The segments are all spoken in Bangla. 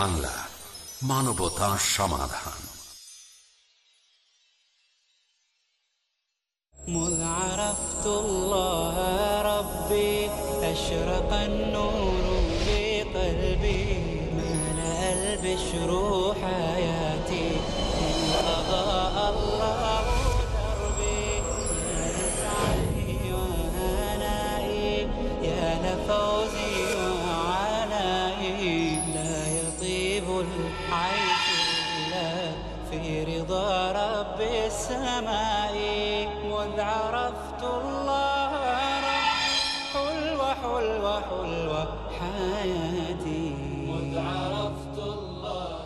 পিস টিভি বাংলা মানবতা সমাধান مذ عرفت الله ربي أشرق النور في قلبي ملأ البشر حياتي إن أضاء سمائي مذ عرفت الله حلو حلو حلو حياتي. مذ عرفت الله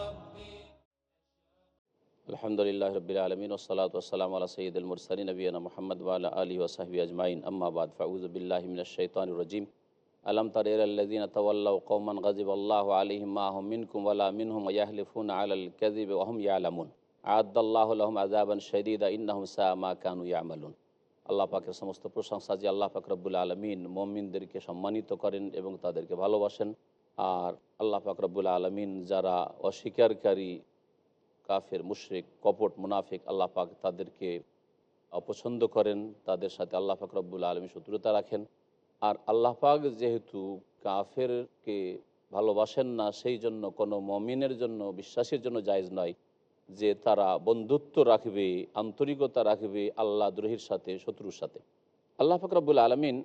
ربي. الحمد لله رب العالمين والصلاة والسلام على سيد المرسلين نبينا محمد وعلى آله وصحبه أجمعين. أما بعد فأعوذ بالله من الشيطان الرجيم. ألم تر إلى الذين تولوا قوما غضب الله عليهم ما هم منكم ولا منهم ويحلفون على الكذب وهم يعلمون. আলহম আজাবান শদীদা ইন্নাহম সা মা কানু ইয়ামালুন। আল্লাহ পাকের সমস্ত প্রশংসা যে আল্লাহ পাক রব্বুল আলমিন মমিনদেরকে সম্মানিত করেন এবং তাদেরকে ভালোবাসেন। আর আল্লাহ পাক রব্বুল আলমিন যারা অস্বীকারী, কাফের, মুশরিক, কপট, মুনাফিক আল্লাহ পাক তাদেরকে অপছন্দ করেন। তাদের সাথে আল্লাহ পাক রব্বুল আলমী শত্রুতা রাখেন। আর আল্লাহ পাক যেহেতু কাফেরকে ভালোবাসেন না, সেই জন্য কোনো মমিনের জন্য, বিশ্বাসের জন্য জায়জ নয়। যে তারা বন্ধুত্ব রাখবে, আন্তরিকতা রাখবে আল্লাহ দ্রোহীর সাথে, শত্রুর সাথে। আল্লাহ পাক রব্বুল আলমিন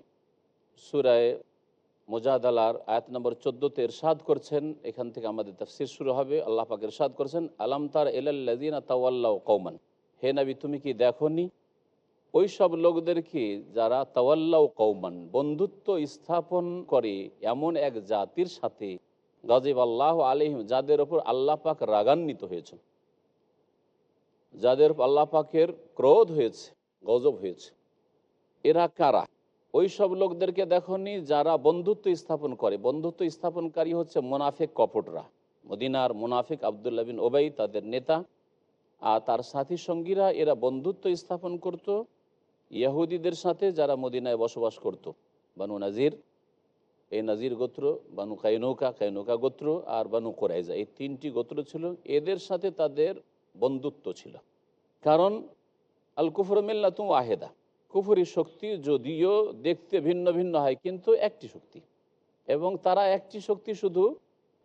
সুরায় মোজাদালার আয়াত নম্বর চোদ্দোতে এরশাদ করছেন। এখান থেকে আমাদের তফসির শুরু হবে। আল্লাহ পাক এরশাদ করছেন, আলাম তার এলাল্লাদিনা তাওয়াল্লাহ কৌমান হে নবী, তুমি কি দেখনি? ওই সব লোকদেরকে যারা তাওয়াল্লাহ কৌমান বন্ধুত্ব স্থাপন করে এমন এক জাতির সাথে? গজিব আল্লাহ আলহিম যাদের ওপর আল্লাহ পাক রাগান্বিত হয়েছে যাদের আল্লাহ পাকের ক্রোধ হয়েছে, গজব হয়েছে, এরা কারা? ওই সব লোকদেরকে দেখনি যারা বন্ধুত্ব স্থাপন করে। বন্ধুত্ব স্থাপনকারী হচ্ছে মোনাফেক কপটরা। মদিনার মোনাফেক আবদুল্লা বিন ওবাই তাদের নেতা। আর তার সাথী সঙ্গীরা এরা বন্ধুত্ব স্থাপন করত। ইয়াহুদিদের সাথে যারা মদিনায় বসবাস করত। বানু নাজির, এই নাজির গোত্র, বানু কাইনৌকা কাইনৌকা গোত্র আর বানু কোরাইজা এই তিনটি গোত্র ছিল। এদের সাথে তাদের বন্ধুত্ব ছিল। কারণ আল কুফরমিল্লা তুম আহেদা কুফুরি শক্তি যদিও দেখতে ভিন্ন ভিন্ন হয়, কিন্তু একটি শক্তি। এবং তারা একটি শক্তি শুধু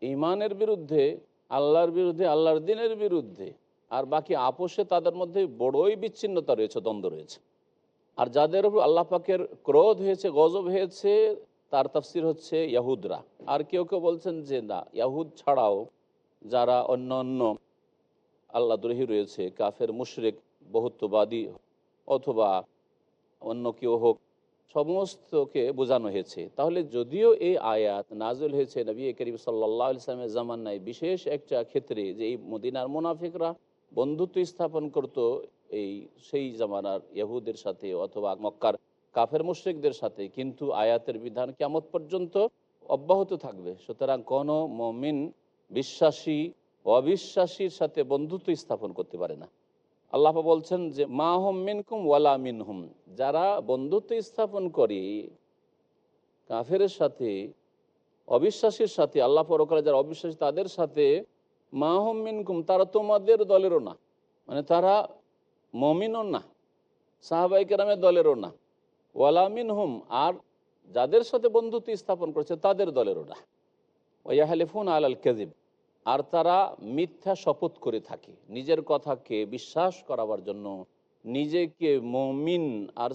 ইমানের বিরুদ্ধে, আল্লাহর বিরুদ্ধে, আল্লাহর দিনের বিরুদ্ধে, আর বাকি আপোষে তাদের মধ্যে বড়ই বিচ্ছিন্নতা রয়েছে, দ্বন্দ্ব রয়েছে। আর যাদের উপর আল্লাহ পাকের ক্রোধ হয়েছে, গজব হয়েছে, তার তাফসির হচ্ছে ইয়াহুদরা। আর কেউ কেউ বলছেন যে, না, ইয়াহুদ ছাড়াও যারা অন্য অন্য আল্লাহ দ্রোহী রয়েছে, কাফের, মুশরেক, বহুত্ববাদী অথবা অন্য কেউ হোক, সমস্তকে বোঝানো হয়েছে। তাহলে যদিও এই আয়াত নাজল হয়েছে নবী করিম সাল্লাহ ইসলামের জামান্নায় বিশেষ একটা ক্ষেত্রে যে এই মদিনার মুনাফিকরা বন্ধুত্ব স্থাপন করত এই সেই জামানার ইহুদের সাথে অথবা মক্কার কাফের, মুশ্রিকদের সাথে, কিন্তু আয়াতের বিধান কেমত পর্যন্ত অব্যাহত থাকবে। সুতরাং কোনো মমিন বিশ্বাসী অবিশ্বাসীর সাথে বন্ধুত্ব স্থাপন করতে পারে না। আল্লাহ বলছেন যে, মা হোম মিনকুম ওয়ালা মিনহুম। যারা বন্ধুত্ব স্থাপন করে, কাফের সাথে, অবিশ্বাসীর সাথে, আল্লাহ পরকালে যারা অবিশ্বাসী, তাদের সাথে মা হোম মিনকুম, তারা তোমাদের দলেরও না। মানে তারা মমিনও না সাহাবাই কেরামের দলেরও না। ওয়ালা মিনহুম, আর যাদের সাথে বন্ধুত্ব স্থাপন করেছে, তাদের দলেরও না। ওয়াহালিফুন আল আল কেজিব আর তারা মিথ্যা শপথ করে থাকে। নিজের কথাকে বিশ্বাস করাবার জন্য নিজেকে মমিন আর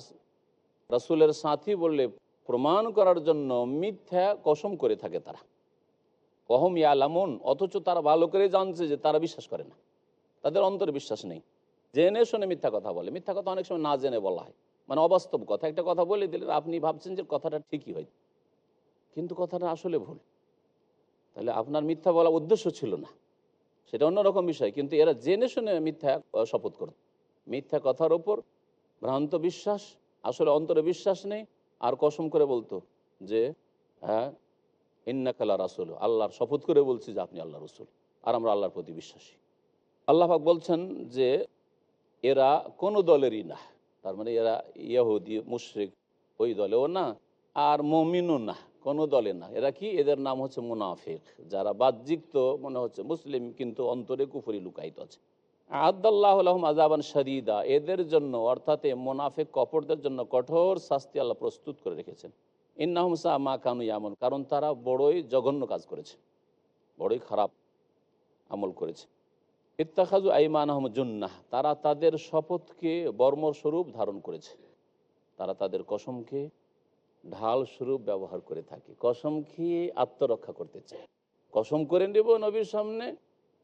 রসুলের সাথী বললে প্রমাণ করার জন্য মিথ্যা কসম করে থাকে তারা। কহম ইয়ালামন, অথচ তারা ভালো করে জানছে যে তারা বিশ্বাস করে না। তাদের অন্তরে বিশ্বাস নেই। জেনে শুনে মিথ্যা কথা বলে। মিথ্যা কথা অনেক সময় না জেনে বলা হয়। মানে অবাস্তব কথা। একটা কথা বলে দিলেন আপনি ভাবছেন যে কথাটা ঠিকই হয়। কিন্তু কথাটা আসলে ভুল। তাহলে আপনার মিথ্যা বলা উদ্দেশ্য ছিল না। সেটা অন্যরকম বিষয়, কিন্তু এরা জেনে শুনে মিথ্যা শপথ করত। মিথ্যা কথার ওপর ভ্রান্ত বিশ্বাস, আসলে অন্তরে বিশ্বাস নেই। আর কসম করে বলতো যে হ্যাঁ ইন্নাকাল্লা রাসুল, আল্লাহর শপথ করে বলছি যে আপনি আল্লাহ রসুল, আর আমরা আল্লাহর প্রতি বিশ্বাসী। আল্লাহাক বলছেন যে, এরা কোনো দলেরই না, তার মানে এরা ইয়াহুদি মুশ্রিক, ওই দলেও না, আর মমিনও না। কোনো দলে না। এরা কি? এদের নাম হচ্ছে মুনাফিক। যারা বাহ্যিক তো মনে হচ্ছে মুসলিম, কিন্তু অন্তরে কুফরি লুকায়িত আছে। আদাল্লাহ আলহম আজাবান শরিদা এদের জন্য, অর্থাৎ মোনাফেক কপরদের জন্য কঠোর শাস্তি আল্লাহ প্রস্তুত করে রেখেছেন। ইন্নাহম সাহ মা কানু ইয়ামন। কারণ তারা বড়ই জঘন্য কাজ করেছে। বড়ই খারাপ আমল করেছে। ইত্তাখাজু আইমান আহমদ জুন্নাহ। তারা তাদের শপথকে বর্মস্বরূপ ধারণ করেছে। তারা তাদের কসমকে ঢাল স্বরূপ ব্যবহার করে থাকে। কসম খেয়ে আত্মরক্ষা করতে চায় কসম করে নেব নবীর সামনে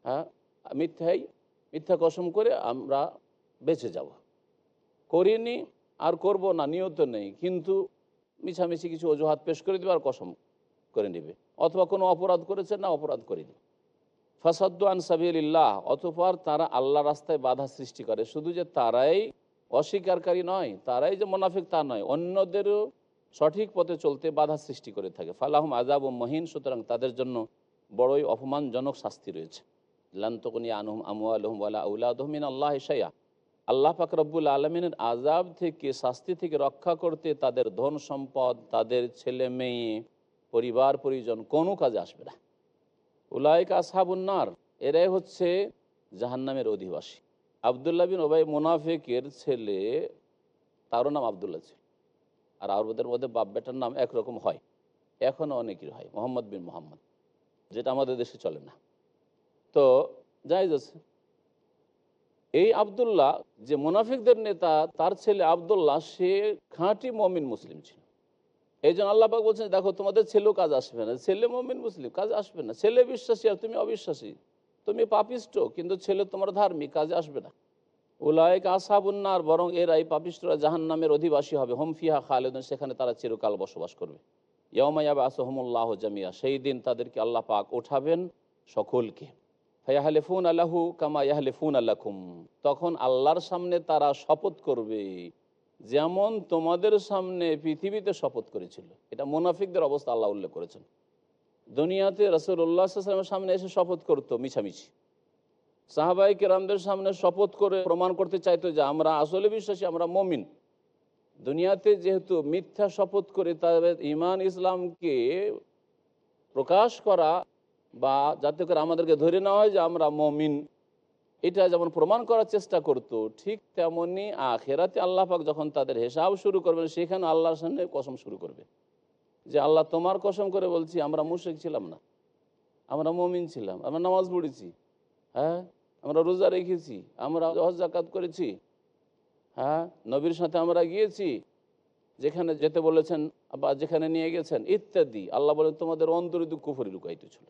হ্যাঁ? মিথ্যাই মিথ্যা কসম করে আমরা বেঁচে যাব। করিনি, আর করব না, নিয়ত নেই। কিন্তু মিছামিছি কিছু অজুহাত পেশ করে দেবে আর কসম করে নেবে। অথবা কোনো অপরাধ করেছে না অপরাধ করেনি। ফাসাদ্দু আন সাবিল্লাহ অতপর তারা আল্লাহ রাস্তায় বাধা সৃষ্টি করে। শুধু যে তারাই অস্বীকারী নয়, তারাই যে মোনাফিক তা নয়, অন্যদেরও সঠিক পথে চলতে বাধা সৃষ্টি করে থাকে। ফালাহম আজাব ও মহিন, সুতরাং তাদের জন্য বড়ই অপমানজনক শাস্তি রয়েছে। লান্তকনি আনহুম আমুয়ালহম ওয়ালা উলাদহমিন আল্লাহ ইসাইয়া আল্লাহ পাক রব্বুল আলমিনের আজাব থেকে, শাস্তি থেকে রক্ষা করতে তাদের ধন সম্পদ, তাদের ছেলে মেয়ে, পরিবার পরিজন কোনো কাজে আসবে না। উলায়ক আসহাবুন্নার এরাই হচ্ছে জাহান্নামের অধিবাসী। আবদুল্লাহ বিন ওবাই মুনাফিকের ছেলে, তারও নাম আবদুল্লাহ ছিল। আর আরবদের মধ্যে বাপ বেটার নাম একরকম হয়। এখনও অনেকের হয়, মোহাম্মদ বিন মোহাম্মদ, যেটা আমাদের দেশে চলে না। তো জায়জ আছে। এই আবদুল্লাহ, যে মুনাফিকদের নেতা, তার ছেলে আবদুল্লাহ, সে খাঁটি মমিন মুসলিম ছিল। এই জন্য আল্লাপাক বলছেন, দেখো, তোমাদের ছেলেও কাজ আসবে না। ছেলে মমিন মুসলিম, কাজ আসবে না। ছেলে বিশ্বাসী আর তুমি অবিশ্বাসী। তুমি পাপিষ্ট, কিন্তু ছেলে তোমার ধার্মিক, কাজে আসবে না। উলায়ক আসাবুন্নার, বরং এরাই পাপিষ্টরা জাহান নামের অধিবাসী হবে। হোমফিহা খালেদন, সেখানে তারা চিরকাল বসবাস করবে। ইয়মায়াব আসহমুল্লাহ জামিয়া সেই দিন তাদেরকে আল্লাহ পাক ওঠাবেন সকলকে। ফায়াহলেফুন আল্লাহু কামা ইয়াহলেফুন আল্লাহুম তখন আল্লাহর সামনে তারা শপথ করবে যেমন তোমাদের সামনে পৃথিবীতে শপথ করেছিল। এটা মুনাফিকদের অবস্থা আল্লাহ উল্লেখ করেছেন। দুনিয়াতে রসুল্লাহামের সামনে এসে শপথ করতো মিছামিছি। সাহাবাই কেরামদের সামনে শপথ করে প্রমাণ করতে চাইতো যে আমরা আসলে বিশ্বাসী, আমরা মমিন। দুনিয়াতে যেহেতু মিথ্যা শপথ করে তাদের ইমান ইসলামকে প্রকাশ করা বা যাতে করে আমাদেরকে ধরে নেওয়া হয় যে আমরা মমিন, এটা যেমন প্রমাণ করার চেষ্টা করত, ঠিক তেমনি আখেরাতে আল্লাহ পাক যখন তাদের হিসাব শুরু করবেন, সেখানে আল্লাহর সামনে কসম শুরু করবে। যে আল্লাহ তোমার কসম করে বলছি, আমরা মুশেক ছিলাম না। আমরা মমিন ছিলাম, আমরা নামাজ পড়েছি। হ্যাঁ? আমরা রোজা রেখেছি, আমরা জাকাত করেছি হ্যাঁ? নবীর সাথে আমরা গিয়েছি, যেখানে যেতে বলেছেন বা যেখানে নিয়ে গেছেন, ইত্যাদি। আল্লাহ বলেন, তোমাদের অন্তরে দুঃখ লুকাইতে ছিল।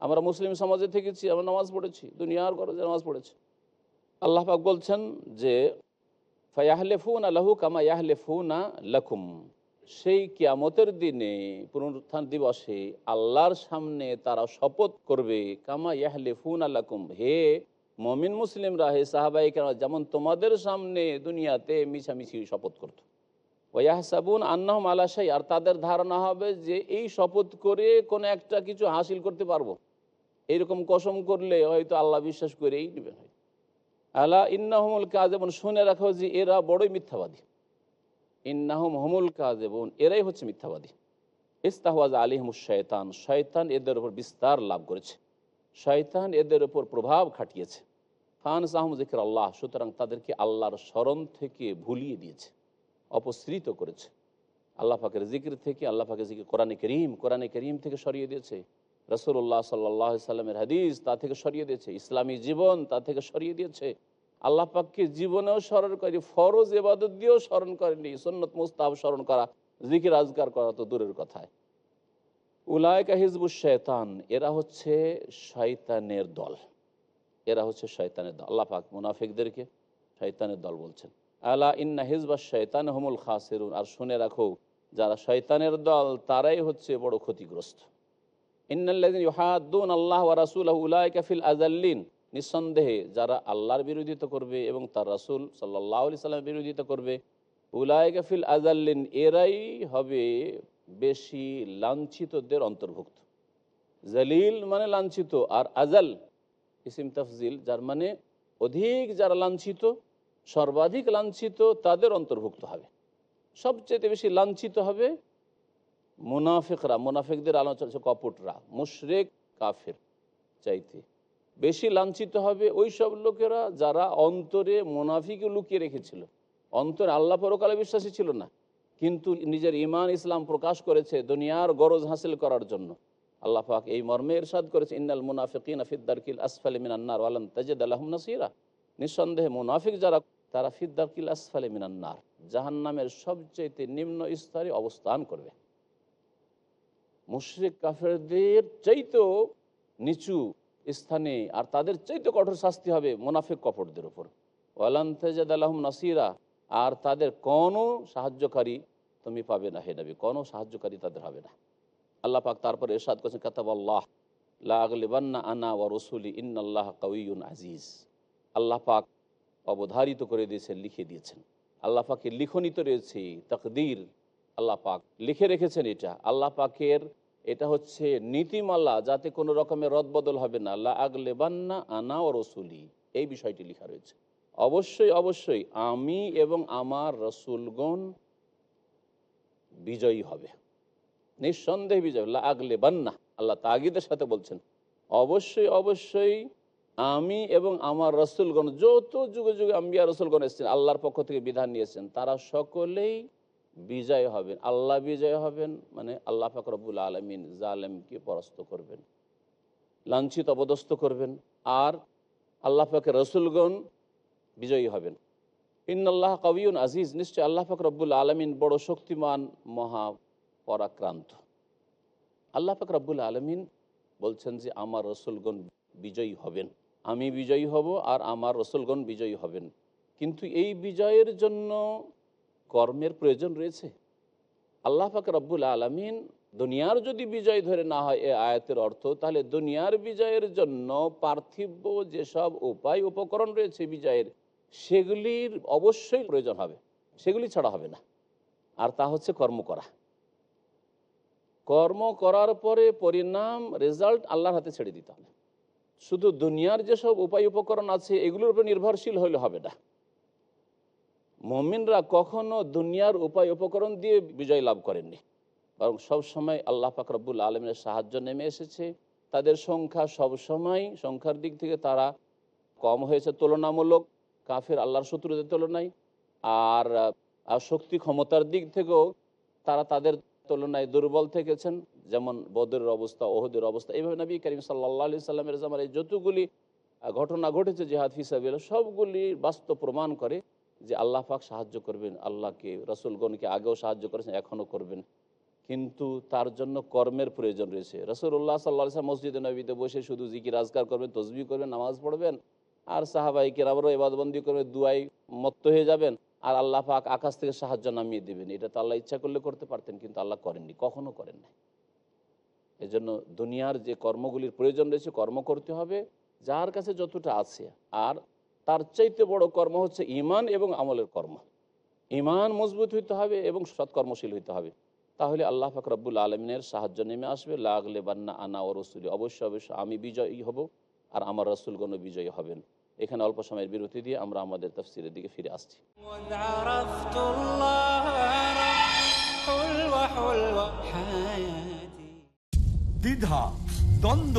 আমরা মুসলিম সমাজে থেকেছি, আমরা নামাজ পড়েছি, দুনিয়ার গরজে নামাজ পড়েছি। আল্লাহ পাক বলছেন যে, ফায়াহলেফুন আল্লাহু কামা ইয়াহলেফুনা লাকুম। সেই কিয়ামতের দিনে পুনরুত্থান দিবসে আল্লাহর সামনে তারা শপথ করবে, কামা ইয়াহলেফুন আল্লাকুম হে মমিন মুসলিমরা, হে সাহাবাই কেন যেমন তোমাদের সামনে দুনিয়াতে মিছামিছি শপথ করত। ওয়াহসাবুন আন্নাহম আলাশাই আর তাদের ধারণা হবে যে এই শপথ করে কোনো একটা কিছু হাসিল করতে পারব। এইরকম কসম করলে হয়তো আল্লাহ বিশ্বাস করেই নেবেন। হয়তো আলা ইন্নাহমুল কাজ এবং শুনে রাখো যে এরা বড়ই মিথ্যাবাদী। ইন্নাহম হমুল কাজ এবং এরাই হচ্ছে মিথ্যাবাদী। ইস্তাহওয়াজ আলিহমুস শয়তান শয়তান এদের উপর বিস্তার লাভ করেছে। শয়তান এদের উপর প্রভাব খাটিয়েছে। খান সাহম জিকির আল্লাহ সুতরাং তাদেরকে আল্লাহর স্মরণ থেকে ভুলিয়ে দিয়েছে, অপসৃত করেছে। আল্লাহ পাকের জিকির থেকে, আল্লাহ পাকের জিকির কোরআনে করিম কোরআনে করিম থেকে সরিয়ে দিয়েছে। রসুল্লাহ সাল্লাহ সাল্লামের হাদিস তা থেকে সরিয়ে দিয়েছে। ইসলামী জীবন তা থেকে সরিয়ে দিয়েছে। আল্লাহ পাককে জীবনেও স্মরণ করেনি, ফরজ এবাদত দিয়েও স্মরণ করেনি, সন্নত মুস্তাব স্মরণ করা, জিকির আজগার করা তো দূরের কথায়। উলায়কা হিজবুস শয়তান, এরা হচ্ছে শয়তানের দল। এরা হচ্ছে শয়তানের দল। আল্লাহ পাক মুনাফিকদেরকে শয়তানের দল বলছেন। আলা ইন্না হিজবা শয়তান হমুল খাসেরুন। আর শুনে রাখো, যারা শয়তানের দল, তারাই হচ্ছে বড় ক্ষতিগ্রস্ত। ইন্নাল্লাদিন ইহাদুন আল্লাহ ওয়া রাসুল উলায়কা ফিল আজাল্লিন নিঃসন্দেহে যারা আল্লাহর বিরোধিতা করবে এবং তার রাসুল সাল্লাহ আলি সাল্লামের বিরোধিতা করবে উলায়কা ফিল আজাল্লিন এরাই হবে বেশি লাঞ্ছিতদের অন্তর্ভুক্ত। জালিল মানে লাঞ্ছিত আর আজাল ইসিম তফজিল, যার মানে অধিক যারা লাঞ্ছিত, সর্বাধিক লাঞ্ছিত তাদের অন্তর্ভুক্ত হবে। সবচেয়ে বেশি লাঞ্ছিত হবে মুনাফিকরা, মুনাফিকদের আলোচনা কপটরা, মুশরেক, কাফের চাইতে। বেশি লাঞ্ছিত হবে ওই সব লোকেরা যারা অন্তরে মুনাফিকে লুকিয়ে রেখেছিল। অন্তরে আল্লাহ পরকালে বিশ্বাসী ছিল না। কিন্তু নিজের ইমান ইসলাম প্রকাশ করেছে দুনিয়ার গরজ হাসিল করার জন্য। আল্লাহ পাক এই মর্মে ইরশাদ করেছে, ইন্নাল মুনাফিকিন ফিদ্দারকিল আসফালি মিনান্নার ওয়ালান তাজিদ আলহম নাসিরা। নিঃসন্দেহে মুনাফিক যারা, তারা ফিদ্দারকিল আসফালি মিনান্নার জাহান্নামের সবচেয়ে নিম্ন স্তরে অবস্থান করবে। মুশরিক কাফেরদের চাইতেও নিচু স্থানে, আর তাদের চাইতে কঠোর শাস্তি হবে মুনাফিক কপটদের উপর। ওয়ালান্তেজাদ আলহম নাসিরা, আর তাদের কোনো সাহায্যকারী তুমি পাবে না হে নবী, কোনো সাহায্যকারী তাদের হবে না। আল্লাহ পাক তারপরে এরশাদ করেছেন কাতাব আল্লাহ লাগলিবান্না আনা ওয়া রসুলি ইন্নাল্লাহ কাউইউন আজিজ। আল্লাহ পাক অবধারিত করে দিয়েছেন, লিখে দিয়েছেন। আল্লাহ পাকের লিখনিত রয়েছে, তকদির। আল্লাহ পাক লিখে রেখেছেন এটা। আল্লাহ পাকের এটা হচ্ছে নীতিমালা, যাতে কোনো রকমের রদবদল হবে না। লা আগলেবান্না আনা ও রসুলি, এই বিষয়টি লেখা রয়েছে। অবশ্যই অবশ্যই আমি এবং আমার রসুলগণ বিজয়ী হবে। নিঃসন্দেহে বিজয় লা আগলে বান্না আল্লাহ তাগিদের সাথে বলছেন। অবশ্যই অবশ্যই আমি এবং আমার রসুলগণ, যত যুগে যুগে আমি আম্বিয়া রসুলগণ এসেছেন, আল্লাহর পক্ষ থেকে বিধান নিয়েছেন, তারা সকলেই বিজয় হবেন, আল্লাহ বিজয় হবেন মানে আল্লাহ ফাকরবুল আলমিন জালেমকে পরাস্ত করবেন, লাঞ্ছিত অবদস্ত করবেন, আর আল্লাহ পাকের রসুলগণ বিজয়ী হবেন। ইন্নআল্লাহ কবিউন আজিজ, নিশ্চয় আল্লাহ পাক রব্বুল আলমিন বড় শক্তিমান মহা পরাক্রান্ত আল্লাহ পাক রব্বুল আলমিন বলছেন যে, আমার রসুলগণ বিজয়ী হবেন, আমি বিজয়ী হব আর আমার রসুলগণ বিজয়ী হবেন। কিন্তু এই বিজয়ের জন্য কর্মের প্রয়োজন রয়েছে। আল্লাহ পাক রব্বুল আলমিন দুনিয়ার যদি বিজয় ধরে না হয় এ আয়াতের অর্থ, তাহলে দুনিয়ার বিজয়ের জন্য পার্থিব যেসব উপায়, উপকরণ রয়েছে বিজয়ের, সেগুলির অবশ্যই প্রয়োজন হবে। সেগুলি ছাড়া হবে না। আর তা হচ্ছে কর্ম করা। কর্ম করার পরে পরিণাম, রেজাল্ট আল্লাহর হাতে ছেড়ে দিতে হবে। শুধু দুনিয়ার যেসব উপায়, উপকরণ আছে, এগুলোর উপর নির্ভরশীল হলে হবে না। মমিনরা কখনো দুনিয়ার উপায় উপকরণ দিয়ে বিজয় লাভ করেননি। বরং সবসময় আল্লাহ ফাকরবুল আলমের সাহায্য নেমে এসেছে। তাদের সংখ্যা সবসময় সংখ্যার দিক থেকে তারা কম হয়েছে তুলনামূলক। কাফের আল্লাহর শত্রুদের তুলনায়। আর শক্তি ক্ষমতার দিক থেকেও তারা তাদের তুলনায় দুর্বল থেকেছেন। যেমন বদরের অবস্থা, ওহদের অবস্থা। এইভাবে নবী করিম সাল্লা আলি সাল্লামের জামার এই যতগুলি ঘটনা ঘটেছে জেহাদ হিসাবে সবগুলি বাস্তব প্রমাণ করে যে আল্লাহ পাক সাহায্য করবেন, আল্লাহকে, রসুলগণকে আগেও সাহায্য করেছেন, এখনও করবেন। কিন্তু তার জন্য কর্মের প্রয়োজন রয়েছে। রসুল্লাহ সাল্লাহ মসজিদে নবীতে বসে শুধু জিকির রাজগার করবেন তসবি করবেন, নামাজ পড়বেন, আর সাহাবাই কেরাবরও এবাদবন্দি করবে দুয়াই মত্ত হয়ে যাবেন, আর আল্লাহ পাক আকাশ থেকে সাহায্য নামিয়ে দেবেন। এটা তো আল্লাহ ইচ্ছা করলে করতে পারতেন, কিন্তু আল্লাহ করেননি, কখনো করেন নাই। এজন্য দুনিয়ার যে কর্মগুলির প্রয়োজন রয়েছে, কর্ম করতে হবে, যার কাছে যতটা আছে, আর তার চাইতে বড় কর্ম হচ্ছে ইমান এবং আমলের কর্ম। ইমান মজবুত হইতে হবে এবং সৎকর্মশীল হইতে হবে। তাহলে আল্লাহ ফাকরাবুল আলমিনের সাহায্য নেমে আসবে। লাগলে বান্না আনা ও রসুলি, অবশ্যই অবশ্যই আমি বিজয়ী হব আর আমার রসুলগণ বিজয়ী হবেন। এখানে অল্প সময়ের বিরতি দিয়ে আমরা আমাদের তফসিলের দিকে ফিরে আসছি। দ্বিধা, দ্বন্দ্ব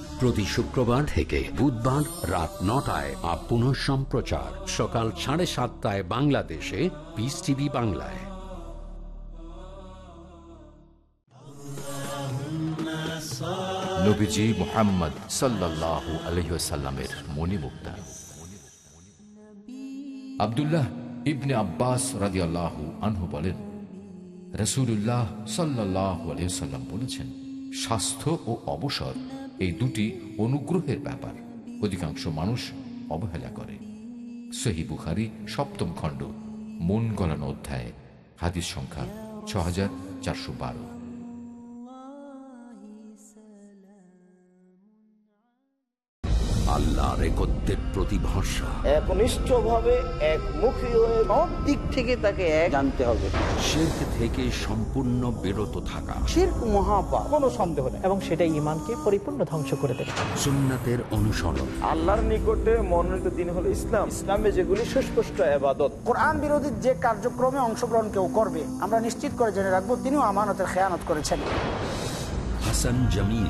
প্রতি শুক্রবার থেকে বুধবার রাত নটায় আর সম্প্রচার। সকাল সাড়ে সাতটায় বাংলাদেশে পিস টিভি বাংলায়। মোহাম্মদ আবদুল্লাহ ইবনে আব্বাস আনহু বলেন বলেছেন, স্বাস্থ্য ও অবসর এই দুটি অনুগ্রহের ব্যাপার। অধিকাংশ মানুষ অবহেলা করে। সহি বুখারি সপ্তম খণ্ড, মন গলানো অধ্যায়, হাদিস সংখ্যা ছ হাজার চারশো বারো। আল্লাহর একত্রের প্রতি ভরসা একনিষ্ঠভাবে একমুখী হয়ে সব দিক থেকে তাকে এক জানতে হবে। থেকে সম্পূর্ণ বিরত থাকা। শির্ক মহাপাপ কোনো সন্দেহ নেই। এবং ইমানকে পরিপূর্ণ ধ্বংস করে সুন্নাতের অনুসরণ। আল্লাহর নিকটে মনোনীত দিন হলো ইসলাম। ইসলামে যেগুলি সুস্পষ্ট আবাদত কোরআন বিরোধী যে কার্যক্রমে অংশগ্রহণ কেউ করবে আমরা নিশ্চিত করে জেনে রাখব তিনিও আমানতের খেয়ানত করেছেন। Hasan Jamil.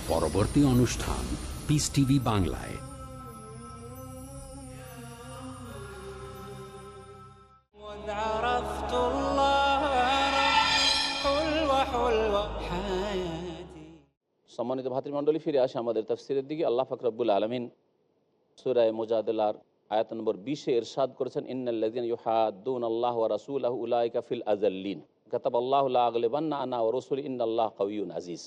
পরবর্তী অনুষ্ঠান পিস টিভি বাংলায়। সম্মানিত ভাতৃমণ্ডলী, ফিরে আসে আমাদের তফসিরের দিকে। আল্লাহ ফাকরাবুল আলমিন সুরায় মোজাদার আয়াত নম্বর বিশে ইরশাদ করেছেন, ইন্নাল্লাযীনা ইউহাদ্দুন আল্লাহ ওয়া রাসূলাহু উলাইকা ফিল আযাল্লিন। কাতাবাল্লাহু লা আগলিবান্না আনা ওয়া রাসূলি, ইন্নাল্লাহ কাউইয়্যুন আজিজ।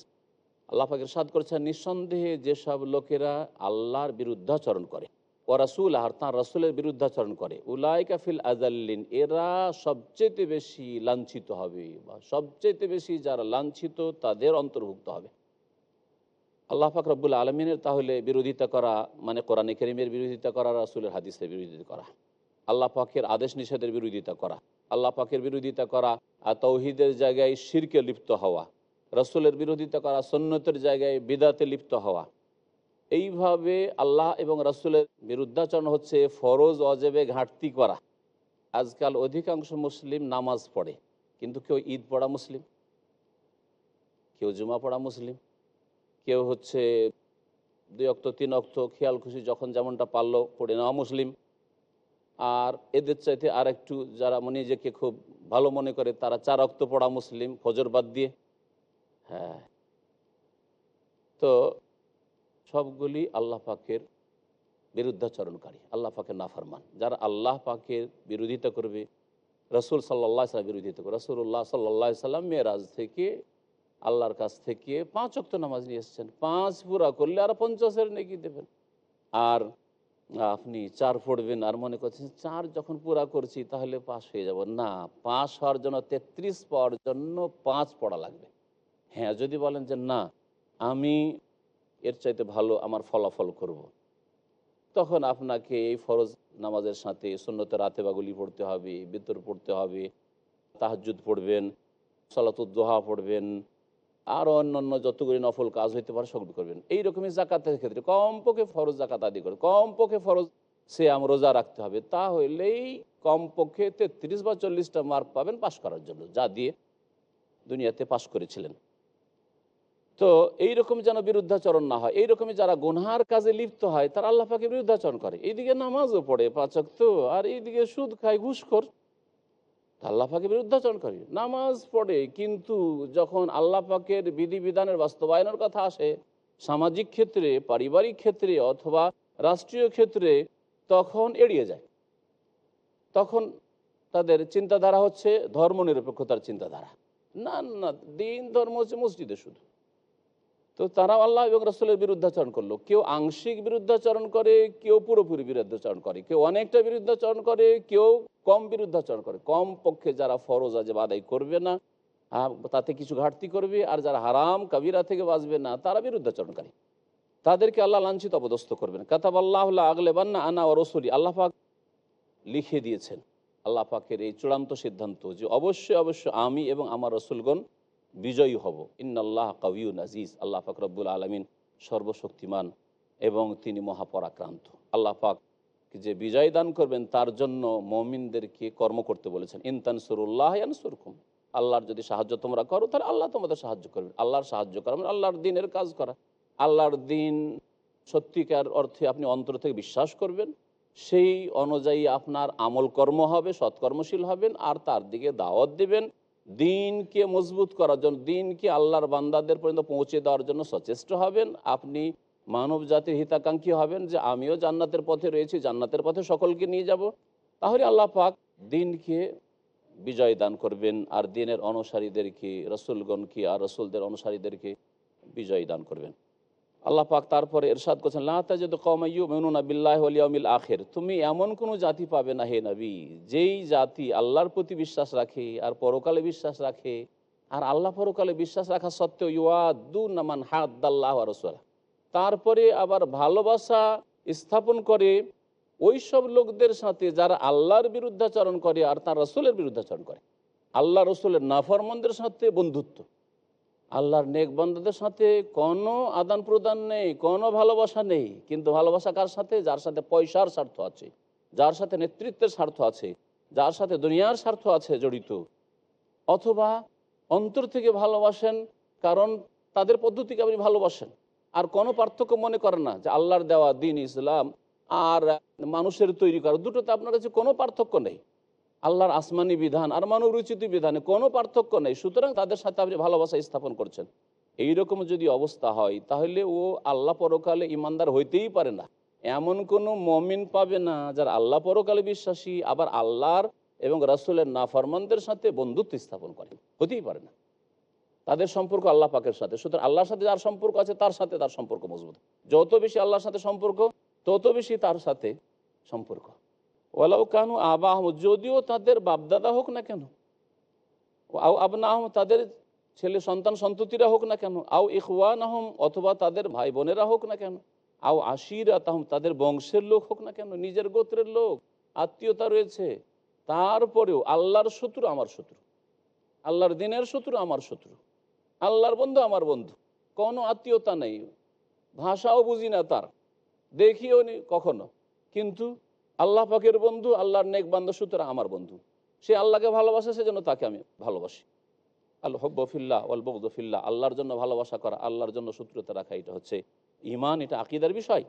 আল্লাহ পাক ইরশাদ করেছেন, নিঃসন্দেহে যেসব লোকেরা আল্লাহর বিরুদ্ধাচরণ করে ও রাসুল আর তাঁর রাসুলের বিরুদ্ধাচরণ করে, উলাইকা ফিল আজাল্লিন এরা সবচেয়ে বেশি লাঞ্ছিত হবে, বা সবচেয়ে বেশি যারা লাঞ্ছিত তাদের অন্তর্ভুক্ত হবে। আল্লাহ পাক রব্বুল আলমিনের তাহলে বিরোধিতা করা মানে কোরআনে করিমের বিরোধিতা করা, রাসুলের হাদিসের বিরোধিতা করা, আল্লাহ পাকের আদেশ নিষেধের বিরোধিতা করা, আল্লাহ পাকের বিরোধিতা করা, আর তৌহিদের জায়গায় শিরকে লিপ্ত হওয়া রসুলের বিরোধিতা করা সন্ন্যতের জায়গায় বিদাতে লিপ্ত হওয়া। এইভাবে আল্লাহ এবং রসুলের বিরুদ্ধাচরণ হচ্ছে ফরজ, অজেবে ঘাটতি করা। আজকাল অধিকাংশ মুসলিম নামাজ পড়ে, কিন্তু কেউ ঈদ পড়া মুসলিম, কেউ জুমা পড়া মুসলিম, কেউ হচ্ছে দুই অক্ত, তিন অক্ত খেয়াল খুশি যখন যেমনটা পারল পড়ে নেওয়া মুসলিম। আর এদের চাইতে আর একটু যারা মনে নিজেকে খুব ভালো মনে করে তারা চার অক্ত পড়া মুসলিম ফজর বাদ দিয়ে। হ্যাঁ। তো সবগুলি আল্লাহ পাকের বিরুদ্ধাচরণকারী, আল্লাহ পাকের নাফরমান। যারা আল্লাহ পাকের বিরোধিতা করবে, রসুল সাল্লাহ সাল্লাম বিরোধিতা করবে। রসুল্লাহ সাল্লাহ সাল্লাম মেয়েরাজ থেকে, আল্লাহর কাছ থেকে পাঁচ অক্ত নামাজ নিয়ে এসেছেন। পাঁচ পুরা করলে আর পঞ্চাশের নেকি দেবেন। আর আপনি চার পড়বেন আর মনে করছেন, চার যখন পুরা করছি তাহলে পাস হয়ে যাব। না পাস হওয়ার জন্য তেত্রিশ পাওয়ার জন্য পাঁচ পড়া লাগবে। হ্যাঁ যদি বলেন যে না, আমি এর চাইতে ভালো আমার ফলাফল করব। তখন আপনাকে এই ফরজ নামাজের সাথে সুন্নতের রাতে বাগুলি পড়তে হবে, বেতর পড়তে হবে তাহাজুদ পড়বেন সলাতুদ্দোহা পড়বেন, আর অন্যান্য যতগুলি নফল কাজ হইতে পারে সবগুলি করবেন। এইরকমই জাকাতের ক্ষেত্রে কমপক্ষে ফরজ জাকাত আদি করে কমপক্ষে ফরজ সে আম রোজা রাখতে হবে। তা হইলেই কমপক্ষে তেত্রিশ বা চল্লিশটা মার্ক পাবেন পাশ করার জন্য। যা দিয়ে দুনিয়াতে পাশ করেছিলেন। তো এইরকম যেন বিরুদ্ধাচরণ না হয়, এইরকমই যারা গুনহার কাজে লিপ্ত হয়, তারা আল্লাহ পাকে বিরুদ্ধাচরণ করে। এইদিকে নামাজও পড়ে পাচক তো আর এইদিকে সুদ খায়, ঘুষখোর। আল্লাহ পাকে বিরুদ্ধাচরণ করে। নামাজ পড়ে, কিন্তু যখন আল্লাহ পাকের বিধিবিধানের বাস্তবায়নের কথা আসে, সামাজিক ক্ষেত্রে, পারিবারিক ক্ষেত্রে অথবা রাষ্ট্রীয় ক্ষেত্রে, তখন এড়িয়ে যায়। তখন তাদের চিন্তাধারা হচ্ছে ধর্ম ধর্মনিরপেক্ষতার চিন্তাধারা। না না দিন ধর্ম হচ্ছে মসজিদে শুধু তো তারা আল্লাহ এবং রসুলের বিরুদ্ধাচরণ করল। কেউ আংশিক বিরুদ্ধাচরণ করে, কেউ পুরোপুরি বিরুদ্ধাচরণ করে। কেউ অনেকটা বিরুদ্ধাচরণ করে, কেউ কম বিরুদ্ধাচরণ করে। কম পক্ষে যারা ফরজ আজেব আদায় করবে না তাতে কিছু ঘাটতি করবে, আর যারা হারাম কাবিরা থেকে বাঁচবে না, তারা বিরুদ্ধাচরণকারী। তাদেরকে আল্লাহ লাঞ্ছিত অপদস্থ করবেন। কাতাব আল্লাহ আগলে বান্না আনা ও রসুলি। আল্লাহ পাক লিখে দিয়েছেন। আল্লাহ পাকের এই চূড়ান্ত সিদ্ধান্ত যে অবশ্যই অবশ্যই আমি এবং আমার রসুলগণ বিজয়ী হব। ইন্নাল্লাহ কাউয়ুন আজিজ, আল্লাহ পাক রব্বুল আলমিন সর্বশক্তিমান এবং তিনি মহাপরাক্রান্ত। আল্লাহ পাক যে বিজয় দান করবেন, তার জন্য মমিনদেরকে কর্ম করতে বলেছেন। ইনতানসুরুল্লাহ ইয়ানসুরকুম। আল্লাহর যদি সাহায্য তোমরা করো, তাহলে আল্লাহ তোমাদের সাহায্য করবেন আল্লাহর সাহায্য করা মানে আল্লাহর দিনের কাজ করা। আল্লাহর দিন সত্যিকার অর্থে আপনি অন্তর থেকে বিশ্বাস করবেন। সেই অনুযায়ী আপনার আমল কর্ম হবে, সৎকর্মশীল হবেন, আর তার দিকে দাওয়াত দিবেন। দিনকে মজবুত করার জন্য, দিনকে আল্লাহর বান্দাদের পর্যন্ত পৌঁছে দেওয়ার জন্য সচেষ্ট হবেন। আপনি মানব জাতির হিতাকাঙ্ক্ষী হবেন যে আমিও জান্নাতের পথে রয়েছি, জান্নাতের পথে সকলকে নিয়ে যাব। তাহলে আল্লাহ পাক দিনকে বিজয় দান করবেন আর দিনের অনুসারীদেরকে, রসুলগণকে আর রসুলদের অনুসারীদেরকে বিজয় দান করবেন। আল্লাহ পাক তারপরে এরশাদ করছেন লাতাজেদ কমাইয়ু বিল্লাহ আখের। তুমি এমন কোনো জাতি পাবে না, হে নবী, যেই জাতি আল্লাহর প্রতি বিশ্বাস রাখে আর পরকালে বিশ্বাস রাখে। আর আল্লাহ পরকালে বিশ্বাস রাখা সত্ত্বেও ইউয়াদু নামান হাদ্দাল্লাহ রসুল তারপরে আবার ভালোবাসা স্থাপন করে ওই সব লোকদের সাথে যারা আল্লাহর বিরুদ্ধাচরণ করে আর তার রসুলের বিরুদ্ধাচরণ করে। আল্লাহ রসুলের নাফরমনদের সাথে বন্ধুত্ব। আল্লাহর নেক বন্ধুদের সাথে কোনো আদান প্রদান নেই, কোনো ভালোবাসা নেই। কিন্তু ভালোবাসা কার সাথে? যার সাথে পয়সার স্বার্থ আছে, যার সাথে নেতৃত্বের স্বার্থ আছে, যার সাথে দুনিয়ার স্বার্থ আছে জড়িত। অথবা অন্তর থেকে ভালোবাসেন কারণ তাদের পদ্ধতিকে আপনি ভালোবাসেন। আর কোনো পার্থক্য মনে করেন না যে আল্লাহর দেওয়া দিন ইসলাম আর মানুষের তৈরি করা। দুটোতে আপনার কাছে কোনো পার্থক্য নেই। আল্লাহর আসমানি বিধান আর মানব রচিত বিধানে কোনো পার্থক্য নেই। সুতরাং তাদের সাথে আপনি ভালোবাসা স্থাপন করছেন। এই রকম যদি অবস্থা হয়, তাহলে ও আল্লাহ পরকালে ইমানদার হইতেই পারে না। এমন কোনো মমিন পাবে না যার আল্লাহ পরকালে বিশ্বাসী, আবার আল্লাহর এবং রাসুলের নাফরমানদের সাথে বন্ধুত্ব স্থাপন করে। হতেই পারে না। তাদের সম্পর্ক আল্লাহ পাকের সাথে। সুতরাং আল্লাহর সাথে যার সম্পর্ক আছে, তার সাথে তার সম্পর্ক মজবুত। যত বেশি আল্লাহর সাথে সম্পর্ক, তত বেশি তার সাথে সম্পর্ক। ওলাউ কানু আবাহ যদিও তাদের বাপদাদা হোক না কেন, আও আবনা আহম তাদের ছেলে সন্তান সন্ততিরা হোক না কেন, আও ইখওয়ান আহম অথবা তাদের ভাই বোনেরা হোক না কেন, আও আশিরা তাহম তাদের বংশের লোক হোক না কেন, নিজের গোত্রের লোক, আত্মীয়তা রয়েছে, তারপরেও আল্লাহর শত্রু আমার শত্রু, আল্লাহর দিনের শত্রু আমার শত্রু, আল্লাহর বন্ধু আমার বন্ধু, কোনো আত্মীয়তা নেই, ভাষাও বুঝি না তার, দেখিও নি কখনো, কিন্তু আল্লাহ পাকের বন্ধু, আল্লাহর নেক বান্ধব সুতরাং আমার বন্ধু। সে আল্লাহকে ভালোবাসে, সেজন্য তাকে আমি ভালোবাসি। আল্লাহ হব্বফিল্লা ওয়াল বগদফিল্লা আল্লাহর জন্য ভালোবাসা করা, আল্লাহর জন্য শত্রুতা রাখা, এটা হচ্ছে ইমান এটা আকিদার বিষয়।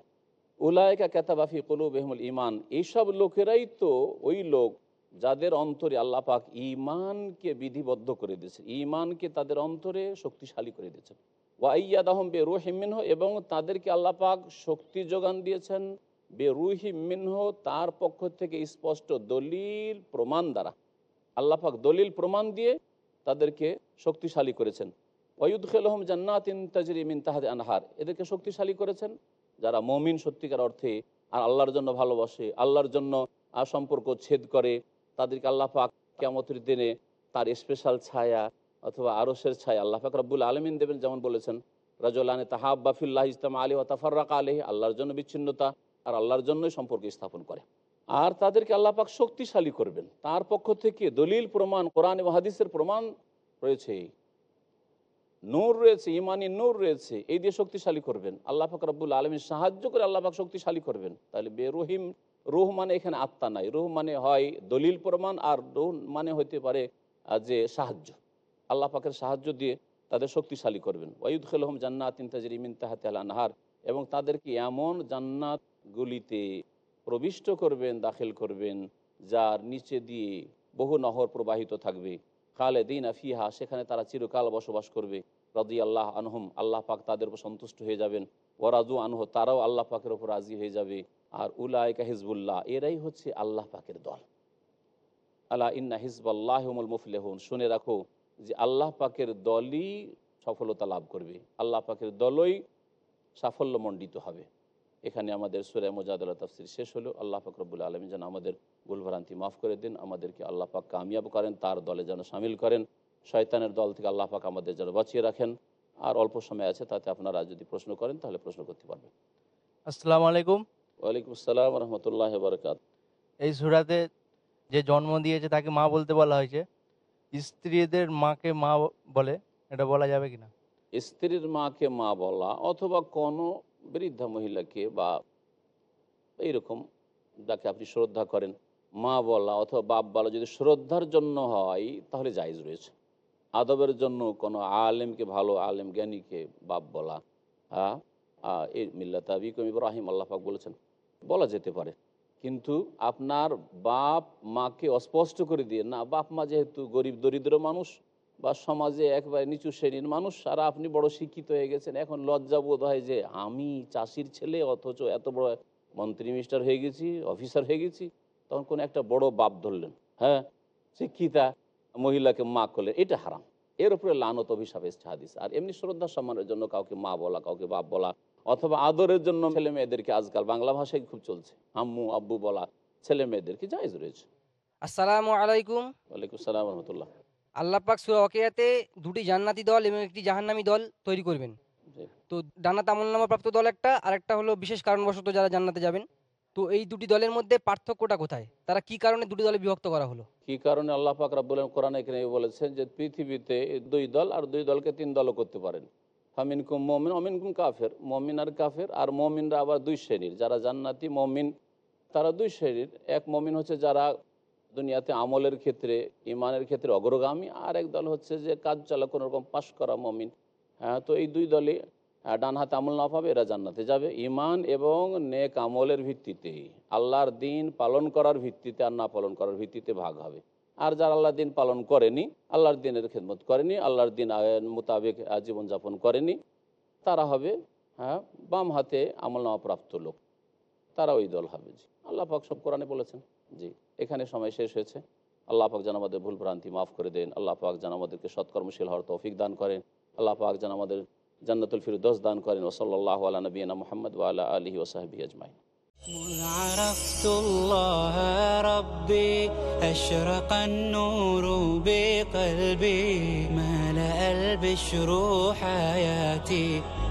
উলায়কা কেতাবাফি কলু বেহমুল ইমান এইসব লোকেরাই তো ওই লোক যাদের অন্তরে আল্লাহ পাক ইমানকে বিধিবদ্ধ করে দিয়েছে ইমানকে তাদের অন্তরে শক্তিশালী করে দিয়েছেন। ওয়াইয়াদ আহম বে রুহিমিনহ এবং তাদেরকে আল্লাহ পাক শক্তি যোগান দিয়েছেন বে রুহিমিনহ তার পক্ষ থেকে স্পষ্ট দলিল প্রমাণ দ্বারা। আল্লাহ পাক দলিল প্রমাণ দিয়ে তাদেরকে শক্তিশালী করেছেন। ওয়ুদ খেলহম জান্নাতিন তাজরি মিন তাহাদ আনহার। এদেরকে শক্তিশালী করেছেন যারা মমিন সত্যিকার অর্থে আর আল্লাহর জন্য ভালোবাসে, আল্লাহর জন্য সম্পর্ক ছেদ করে, তাদেরকে আল্লাহ পাক কেমতের দিনে তার স্পেশাল ছায়া অথবা আরসের ছায়া আল্লাহ পাক রব্বুল আলমিন দেবেন যেমন বলেছেন রাজুল্লাহ তাহাব্বাফিল্লাহ ইসলাম আলী ও তাফার্রাক আলহি আল্লাহর জন্য বিচ্ছিন্নতা আর আল্লাহর জন্যই সম্পর্ক স্থাপন করে। আর তাদেরকে আল্লাহ পাক শক্তিশালী করবেন। তার পক্ষ থেকে দলিল, প্রমাণ, কোরআন এবং হাদিসের প্রমাণ রয়েছে। নূর রয়েছে ইমানি নূর রয়েছে, এই দিয়ে শক্তিশালী করবেন। আল্লাহ পাক রব্বুল আলমী সাহায্য করে আল্লাহ পাক শক্তিশালী করবেন। তাহলে বেরহিম রুহ মানে এখানে আত্মা নাই। রুহ মানে হয় দলিল, প্রমাণ আর রুহ মানে হইতে পারে যে সাহায্য। আল্লাহ পাকের সাহায্য দিয়ে তাদের শক্তিশালী করবেন। ওয়ুদ খেলহম জান্নাত ইন্তাজরিমিন তাহাতে আল এবং তাদেরকে এমন জান্নাতগুলিতে প্রবিষ্ট করবেন, দাখিল করবেন, যার নিচে দিয়ে বহু নহর প্রবাহিত থাকবে। খালে দিন আফিহা সেখানে তারা চিরকাল বসবাস করবে। রদি আল্লাহ আনহুম, আল্লাহ পাক তাদের উপর সন্তুষ্ট হয়ে যাবেন। ওরাজু আনহ, তারাও আল্লাহ পাকের ওপর রাজি হয়ে যাবে। আর উলায়কা হিজবুল্লাহ, এরাই হচ্ছে আল্লাহ পাকের দল। আল্লাহ ইন্না হিজবাল্লাহমুল মুফলেহুন, শুনে রাখো যে আল্লাহ পাকের দলই সফলতা লাভ করবে। আল্লাহ পাকের দলই সাফল্যমণ্ডিত হবে। এখানে আমাদের সুরে মোজাদুল্লাহ তফসির শেষ হলো। আল্লাহ পাক রব্বুল আলমী যেন আমাদের ভুলভ্রান্তি মাফ করে দিন আমাদেরকে আল্লাহ পাক কামিয়াব করেন তার দলে যেন সামিল করেন। শয়তানের দল থেকে আল্লাহ পাক আমাদের যেন বাঁচিয়ে রাখেন। আর অল্প সময় আছে তাতে আপনারা যদি প্রশ্ন করেন তাহলে প্রশ্ন করতে পারবেন। আসসালামু আলাইকুম। ওয়ালাইকুম আসসালাম রহমতুল্লাহ বরকাত এই সুরাতে যে জন্ম দিয়েছে তাকে মা বলতে বলা হয়েছে। স্ত্রীদের মাকে মা বলে এটা বলা যাবে কিনা? স্ত্রীর মাকে মা বলা অথবা কোনো বৃদ্ধা মহিলাকে বা এইরকম যাকে আপনি শ্রদ্ধা করেন, মা বলা অথবা বাপ বলা যদি শ্রদ্ধার জন্য হয়, তাহলে জায়জ রয়েছে। আদবের জন্য কোনো আলেমকে ভালো আলেম জ্ঞানীকে বাপ বলা হ্যাঁ এই মিল্লাত আবিকম ইব্রাহিম আল্লাহাক বলেছেন, বলা যেতে পারে। কিন্তু আপনার বাপ মাকে অস্পষ্ট করে দিয়ে, না, বাপ মা যেহেতু গরিব দরিদ্র মানুষ বা সমাজে একবারে নিচু শ্রেণির মানুষ আর আপনি বড় শিক্ষিত হয়ে গেছেন এখন লজ্জা বোধ হয় যে আমি চাষির ছেলে অথচ এত বড় মন্ত্রী মিনিস্টার হয়ে গেছি অফিসার হয়ে গেছি তখন কোন একটা বড় বাপ ধরলেন। হ্যাঁ শিক্ষিতা মহিলাকে মা করলেন এটা হারাম। এর উপরে লানত অভিশাপ এসছে হাদিস। আর এমনি শ্রদ্ধা সম্মানের জন্য কাউকে মা বলা কাউকে বাপ বলা অথবা আদরের জন্য ছেলে মেয়েদেরকে আজকাল বাংলা ভাষায় খুব চলছে। আম্মু আব্বু বলা ছেলে মেয়েদেরকে জায়জ রয়েছে। আসসালামু আলাইকুম। ওয়ালাইকুম সালাম রহমতুল্লাহ। আল্লাহ পাক সূরা ওয়াকিয়াতে দুটি জান্নাতি দল এবং একটি জাহান্নামি দল তৈরি করবেন। তো জান্নাত আমলনামা প্রাপ্ত দল একটা আর একটা হলো বিশেষ কারণবশত যারা জান্নাতে যাবেন। তো এই দুটি দলের মধ্যে পার্থক্যটা কোথায়? তারা কি কারণে দুটি দলে বিভক্ত করা হলো? কি কারণে আল্লাহ পাক রাব্বুল কোরআনে এখানে বলেছেন যে পৃথিবীতে দুই দল আর দুই দলকে তিন দলও করতে পারেন। ফামিনকুম মমিন অমিনকুম কাফের। মমিন আর কাফের আর মমিনরা আবার দুই শ্রেণির। যারা জান্নাতি মমিন তারা দুই শ্রেণির। এক মমিন হচ্ছে যারা দুনিয়াতে আমলের ক্ষেত্রে ইমানের ক্ষেত্রে অগ্রগামী। আর এক দল হচ্ছে যে কাজ চলা কোনো রকম পাশ করা মমিন। হ্যাঁ তো এই দুই দলই আহ, ডান হাতে আমল না পাবে এরা জান্নাতে যাবে। ইমান এবং নেক আমলের ভিত্তিতে আল্লাহর দিন পালন করার ভিত্তিতে আর না পালন করার ভিত্তিতে ভাগ হবে। আর যারা আল্লাহর দিন পালন করেনি আল্লাহর দিনের খেদমত করেনি আল্লাহর দিন মোতাবেক জীবনযাপন করেনি তারা হবে হ্যাঁ বাম হাতে আমলনামা প্রাপ্ত লোক। তারা ওই দল হবে। আল্লাহ পাক সব কোরআনে বলেছেন। জি এখানে সময় শেষ হয়েছে আল্লাহ পাক যেন আমাদের ভুল ভ্রান্তি মাফ করে দেন আল্লাহ পাক যেন আমাদেরকে সৎকর্মশীল হওয়ার তৌফিক দান করেন আল্লাহ পাক যেন আমাদের জান্নাতুল ফিরদৌস দান করেন ওসল্লাহ আলা নবীনা মোহাম্মদ ওয়ালা আলহি ওসাহাবি আজমাই مذ عرفت الله ربي أشرق النور بقلبي ملأ البشر حياتي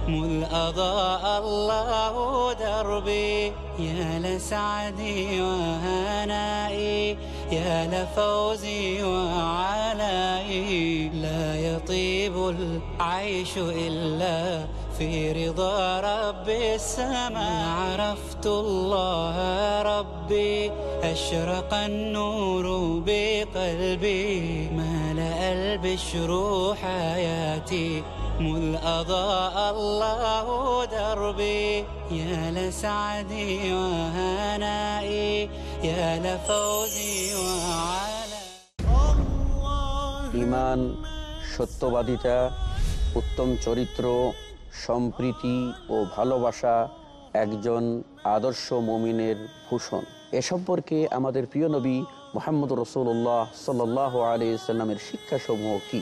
مذ أضاء الله دربي. يا لسعدي وهنائي يا لفوزي وعلائي. لا يطيب العيش إلا في رضا رب السماء. عرفت الله ربي أشرق النور بقلبي. ملأ البشر حياتي مذ أضاء الله دربي يا لسعدي وهنائي يا لفوزي وعلى ইমান সত্যবাদিতা উত্তম চরিত্র সম্প্রীতি ও ভালোবাসা একজন আদর্শ মমিনের ভূষণ এ সম্পর্কে আমাদের প্রিয় নবী মোহাম্মদ রসুল্লাহ সাল্লাহ আলি সাল্লামের শিক্ষাসমূহ কি